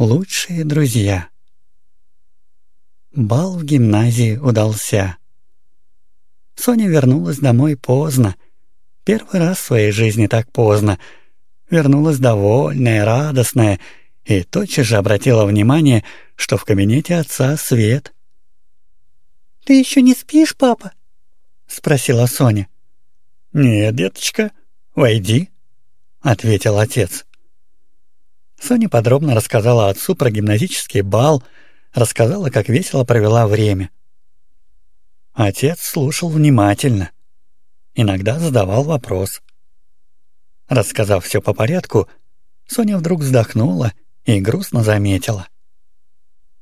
Лучшие друзья. Бал в гимназии удался. Соня вернулась домой поздно. Первый раз в своей жизни так поздно. Вернулась довольная, радостная и тотчас же обратила внимание, что в кабинете отца свет. «Ты еще не спишь, папа?» — спросила Соня. «Нет, деточка, войди», — ответил отец. Соня подробно рассказала отцу про гимназический бал, рассказала, как весело провела время. Отец слушал внимательно. Иногда задавал вопрос. Рассказав все по порядку, Соня вдруг вздохнула и грустно заметила.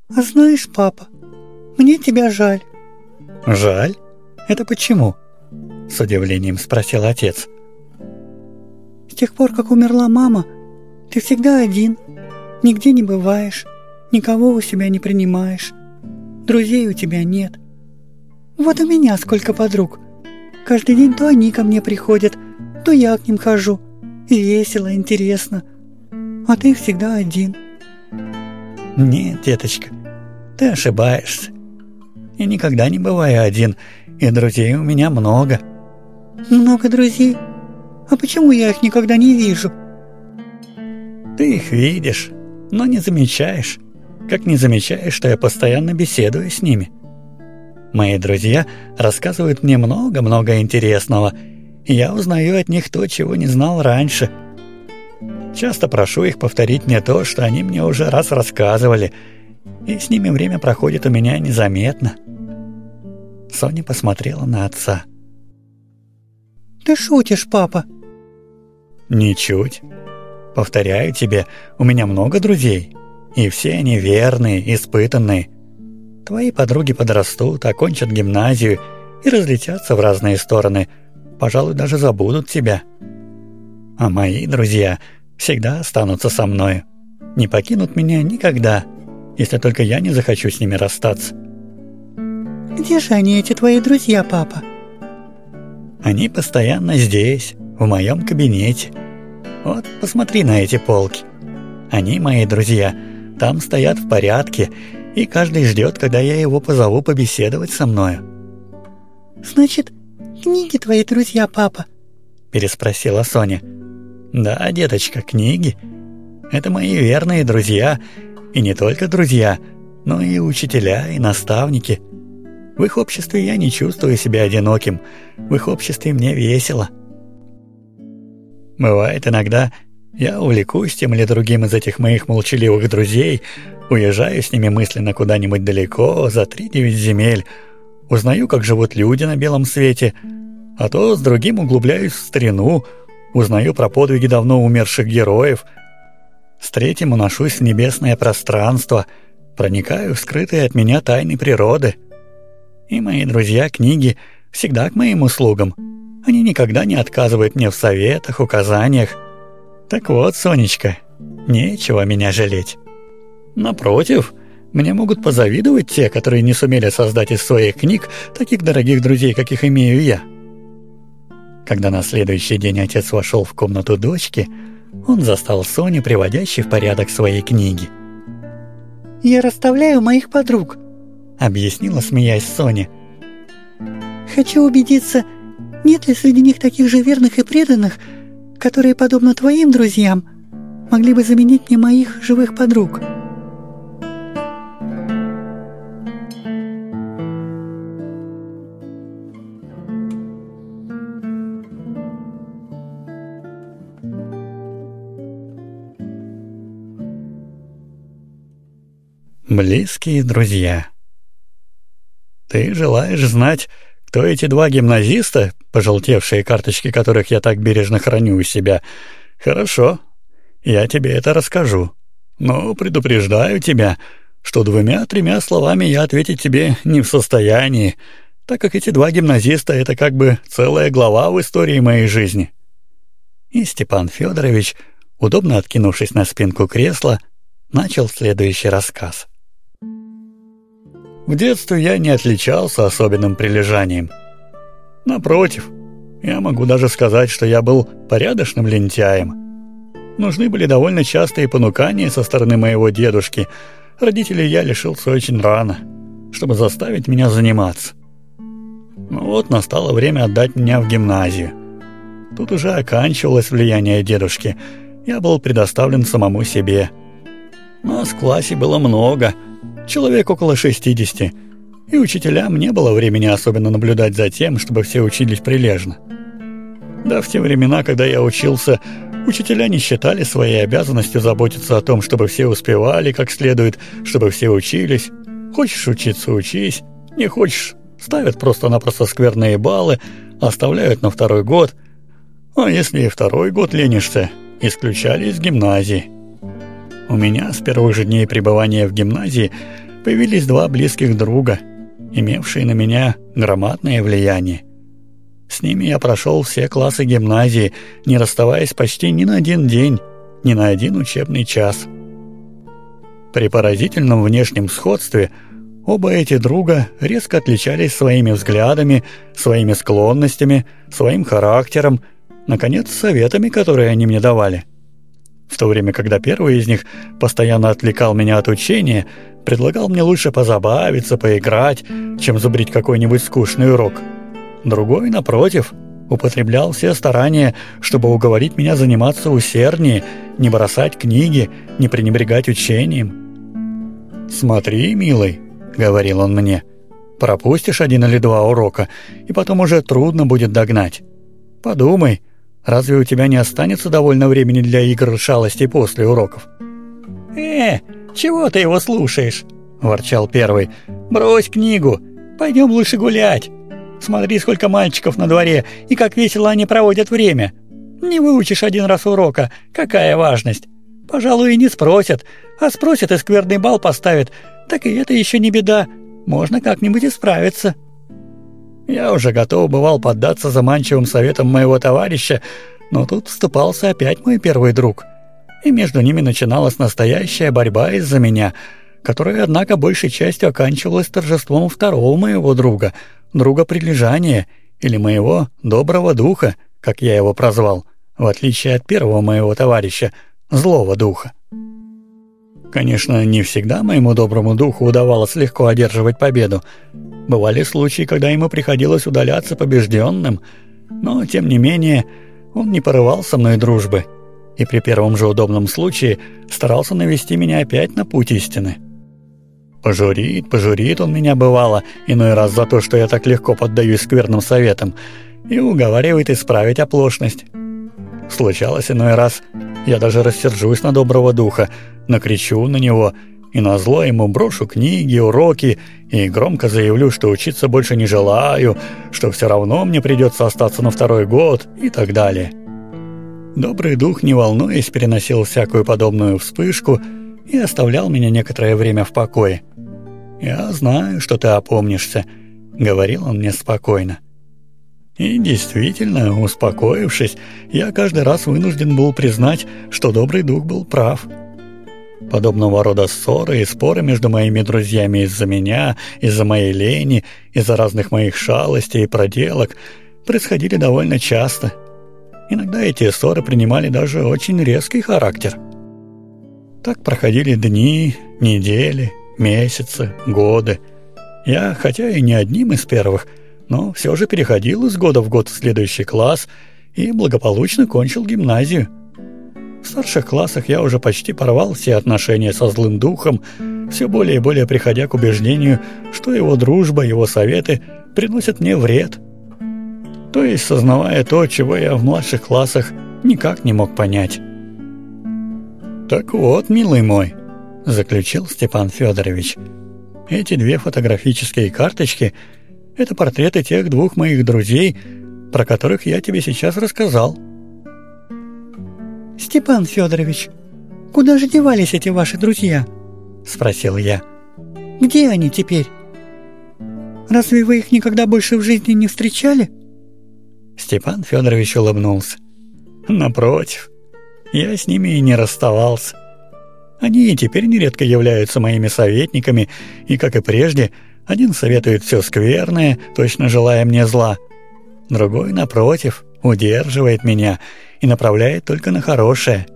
«А знаешь, папа, мне тебя жаль». «Жаль? Это почему?» — с удивлением спросил отец. «С тех пор, как умерла мама, — ты всегда один, нигде не бываешь, никого у себя не принимаешь, друзей у тебя нет. Вот у меня сколько подруг. Каждый день то они ко мне приходят, то я к ним хожу. весело, интересно. А ты всегда один. Нет, деточка, ты ошибаешься. Я никогда не бываю один, и друзей у меня много. Много друзей? А почему я их никогда не вижу? Ты их видишь, но не замечаешь. Как не замечаешь, что я постоянно беседую с ними. Мои друзья рассказывают мне много-много интересного, и я узнаю от них то, чего не знал раньше. Часто прошу их повторить мне то, что они мне уже раз рассказывали, и с ними время проходит у меня незаметно. Соня посмотрела на отца. «Ты шутишь, папа?» «Ничуть. Повторяю тебе, у меня много друзей, и все они верные, испытанные. Твои подруги подрастут, окончат гимназию и разлетятся в разные стороны, пожалуй, даже забудут тебя. А мои друзья всегда останутся со мною, не покинут меня никогда, если только я не захочу с ними расстаться. Где же они, эти твои друзья, папа? Они постоянно здесь, в моем кабинете. Вот, посмотри на эти полки. Они мои друзья, там стоят в порядке, и каждый ждет, когда я его позову побеседовать со мною. «Значит, книги твои друзья, папа?» — переспросила Соня. «Да, деточка, книги. Это мои верные друзья, и не только друзья, но и учителя, и наставники. В их обществе я не чувствую себя одиноким, в их обществе мне весело». Бывает иногда, я увлекусь тем или другим из этих моих молчаливых друзей, уезжаю с ними мысленно куда-нибудь далеко, за три-девять земель, узнаю, как живут люди на белом свете, а то с другим углубляюсь в старину, узнаю про подвиги давно умерших героев, с третьим уношусь в небесное пространство, проникаю в скрытые от меня тайны природы. И мои друзья-книги всегда к моим услугам — они никогда не отказывают мне в советах, указаниях. Так вот, Сонечка, нечего меня жалеть. Напротив, мне могут позавидовать те, которые не сумели создать из своих книг таких дорогих друзей, каких имею я. Когда на следующий день отец вошел в комнату дочки, он застал Соню, приводящей в порядок свои книги. «Я расставляю моих подруг», — объяснила, смеясь Соня. «Хочу убедиться, нет ли среди них таких же верных и преданных, которые, подобно твоим друзьям, могли бы заменить мне моих живых подруг?» Близкие друзья. Ты желаешь знать, кто эти два гимназиста, пожелтевшие карточки которых я так бережно храню у себя? Хорошо, я тебе это расскажу. Но предупреждаю тебя, что двумя-тремя словами я ответить тебе не в состоянии, так как эти два гимназиста — это как бы целая глава в истории моей жизни». И Степан Федорович, удобно откинувшись на спинку кресла, начал следующий рассказ. В детстве я не отличался особенным прилежанием. Напротив, я могу даже сказать, что я был порядочным лентяем. Нужны были довольно частые понукания со стороны моего дедушки. Родителей я лишился очень рано, чтобы заставить меня заниматься. Ну вот настало время отдать меня в гимназию. Тут уже оканчивалось влияние дедушки. Я был предоставлен самому себе. Нас в классе было много, человек около 60, и учителям не было времени особенно наблюдать за тем, чтобы все учились прилежно. Да, в те времена, когда я учился, учителя не считали своей обязанностью заботиться о том, чтобы все успевали как следует, чтобы все учились. Хочешь учиться – учись, не хочешь – ставят просто-напросто скверные баллы, оставляют на второй год. А если и второй год ленишься, исключали из гимназии. У меня с первых же дней пребывания в гимназии появились два близких друга, имевшие на меня громадное влияние. С ними я прошел все классы гимназии, не расставаясь почти ни на один день, ни на один учебный час. При поразительном внешнем сходстве оба эти друга резко отличались своими взглядами, своими склонностями, своим характером, наконец, советами, которые они мне давали. В то время, когда первый из них постоянно отвлекал меня от учения, предлагал мне лучше позабавиться, поиграть, чем зубрить какой-нибудь скучный урок – Другой, напротив, употреблял все старания, чтобы уговорить меня заниматься усерднее, не бросать книги, не пренебрегать учением. «Смотри, милый», — говорил он мне, — «пропустишь один или два урока, и потом уже трудно будет догнать. Подумай, разве у тебя не останется довольно времени для игр и шалостей после уроков?» «Э, чего ты его слушаешь?» — ворчал первый. «Брось книгу, пойдем лучше гулять». Смотри, сколько мальчиков на дворе, и как весело они проводят время. Не выучишь один раз урока, какая важность. Пожалуй, и не спросят, а спросят и скверный бал поставят. Так и это еще не беда, можно как-нибудь исправиться». Я уже готов бывал поддаться заманчивым советам моего товарища, но тут вступался опять мой первый друг. И между ними начиналась настоящая борьба из-за меня, которая, однако, большей частью оканчивалась торжеством второго моего друга — друга прилежания или моего доброго духа, как я его прозвал, в отличие от первого моего товарища, злого духа. Конечно, не всегда моему доброму духу удавалось легко одерживать победу. Бывали случаи, когда ему приходилось удаляться побежденным, но, тем не менее, он не порывал со мной дружбы и при первом же удобном случае старался навести меня опять на путь истины. Пожурит, пожурит он меня бывало, иной раз за то, что я так легко поддаюсь скверным советам, и уговаривает исправить оплошность. Случалось иной раз, я даже рассержусь на доброго духа, накричу на него, и на зло ему брошу книги, уроки, и громко заявлю, что учиться больше не желаю, что все равно мне придется остаться на второй год и так далее. Добрый дух, не волнуясь, переносил всякую подобную вспышку и оставлял меня некоторое время в покое. «Я знаю, что ты опомнишься», — говорил он мне спокойно. И действительно, успокоившись, я каждый раз вынужден был признать, что добрый дух был прав. Подобного рода ссоры и споры между моими друзьями из-за меня, из-за моей лени, из-за разных моих шалостей и проделок происходили довольно часто. Иногда эти ссоры принимали даже очень резкий характер. Так проходили дни, недели, месяцы, годы. Я, хотя и не одним из первых, но все же переходил из года в год в следующий класс и благополучно кончил гимназию. В старших классах я уже почти порвал все отношения со злым духом, все более и более приходя к убеждению, что его дружба, его советы приносят мне вред. То есть, сознавая то, чего я в младших классах никак не мог понять. «Так вот, милый мой», заключил Степан Федорович. Эти две фотографические карточки – это портреты тех двух моих друзей, про которых я тебе сейчас рассказал. «Степан Федорович, куда же девались эти ваши друзья?» – спросил я. «Где они теперь? Разве вы их никогда больше в жизни не встречали?» Степан Федорович улыбнулся. «Напротив, я с ними и не расставался. Они и теперь нередко являются моими советниками, и, как и прежде, один советует все скверное, точно желая мне зла. Другой, напротив, удерживает меня и направляет только на хорошее.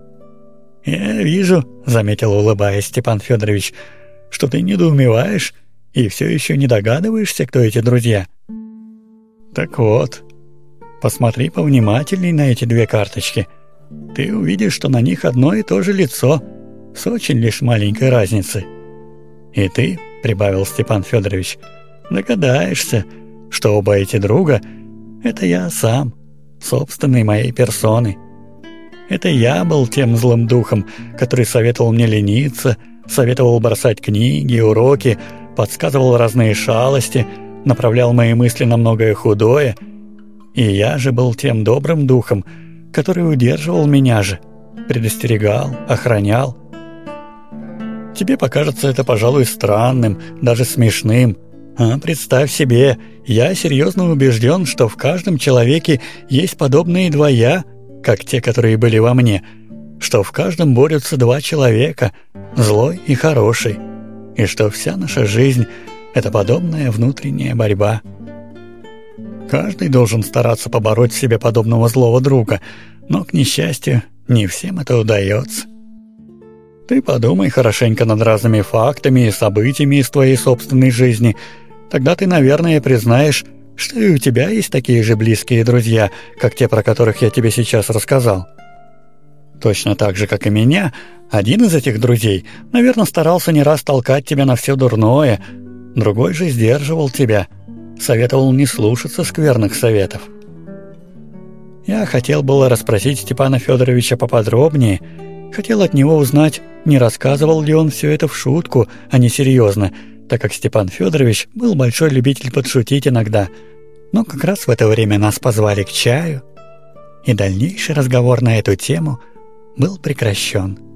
«Я вижу», — заметил, улыбаясь Степан Федорович, «что ты недоумеваешь и все еще не догадываешься, кто эти друзья». «Так вот, посмотри повнимательней на эти две карточки. Ты увидишь, что на них одно и то же лицо, с очень лишь маленькой разницей. И ты, — прибавил Степан Федорович, — догадаешься, что оба эти друга — это я сам, собственной моей персоной. Это я был тем злым духом, который советовал мне лениться, советовал бросать книги, уроки, подсказывал разные шалости, направлял мои мысли на многое худое. И я же был тем добрым духом, который удерживал меня же, предостерегал, охранял. Тебе покажется это, пожалуй, странным, даже смешным. А представь себе, я серьезно убежден, что в каждом человеке есть подобные два «я», как те, которые были во мне, что в каждом борются два человека, злой и хороший, и что вся наша жизнь — это подобная внутренняя борьба. Каждый должен стараться побороть в себе подобного злого друга, но, к несчастью, не всем это удается. Ты подумай хорошенько над разными фактами и событиями из твоей собственной жизни. Тогда ты, наверное, признаешь, что и у тебя есть такие же близкие друзья, как те, про которых я тебе сейчас рассказал. Точно так же, как и меня, один из этих друзей, наверное, старался не раз толкать тебя на все дурное, другой же сдерживал тебя, советовал не слушаться скверных советов. Я хотел было расспросить Степана Федоровича поподробнее, хотел от него узнать, не рассказывал ли он все это в шутку, а не серьезно, так как Степан Федорович был большой любитель подшутить иногда. Но как раз в это время нас позвали к чаю, и дальнейший разговор на эту тему был прекращен.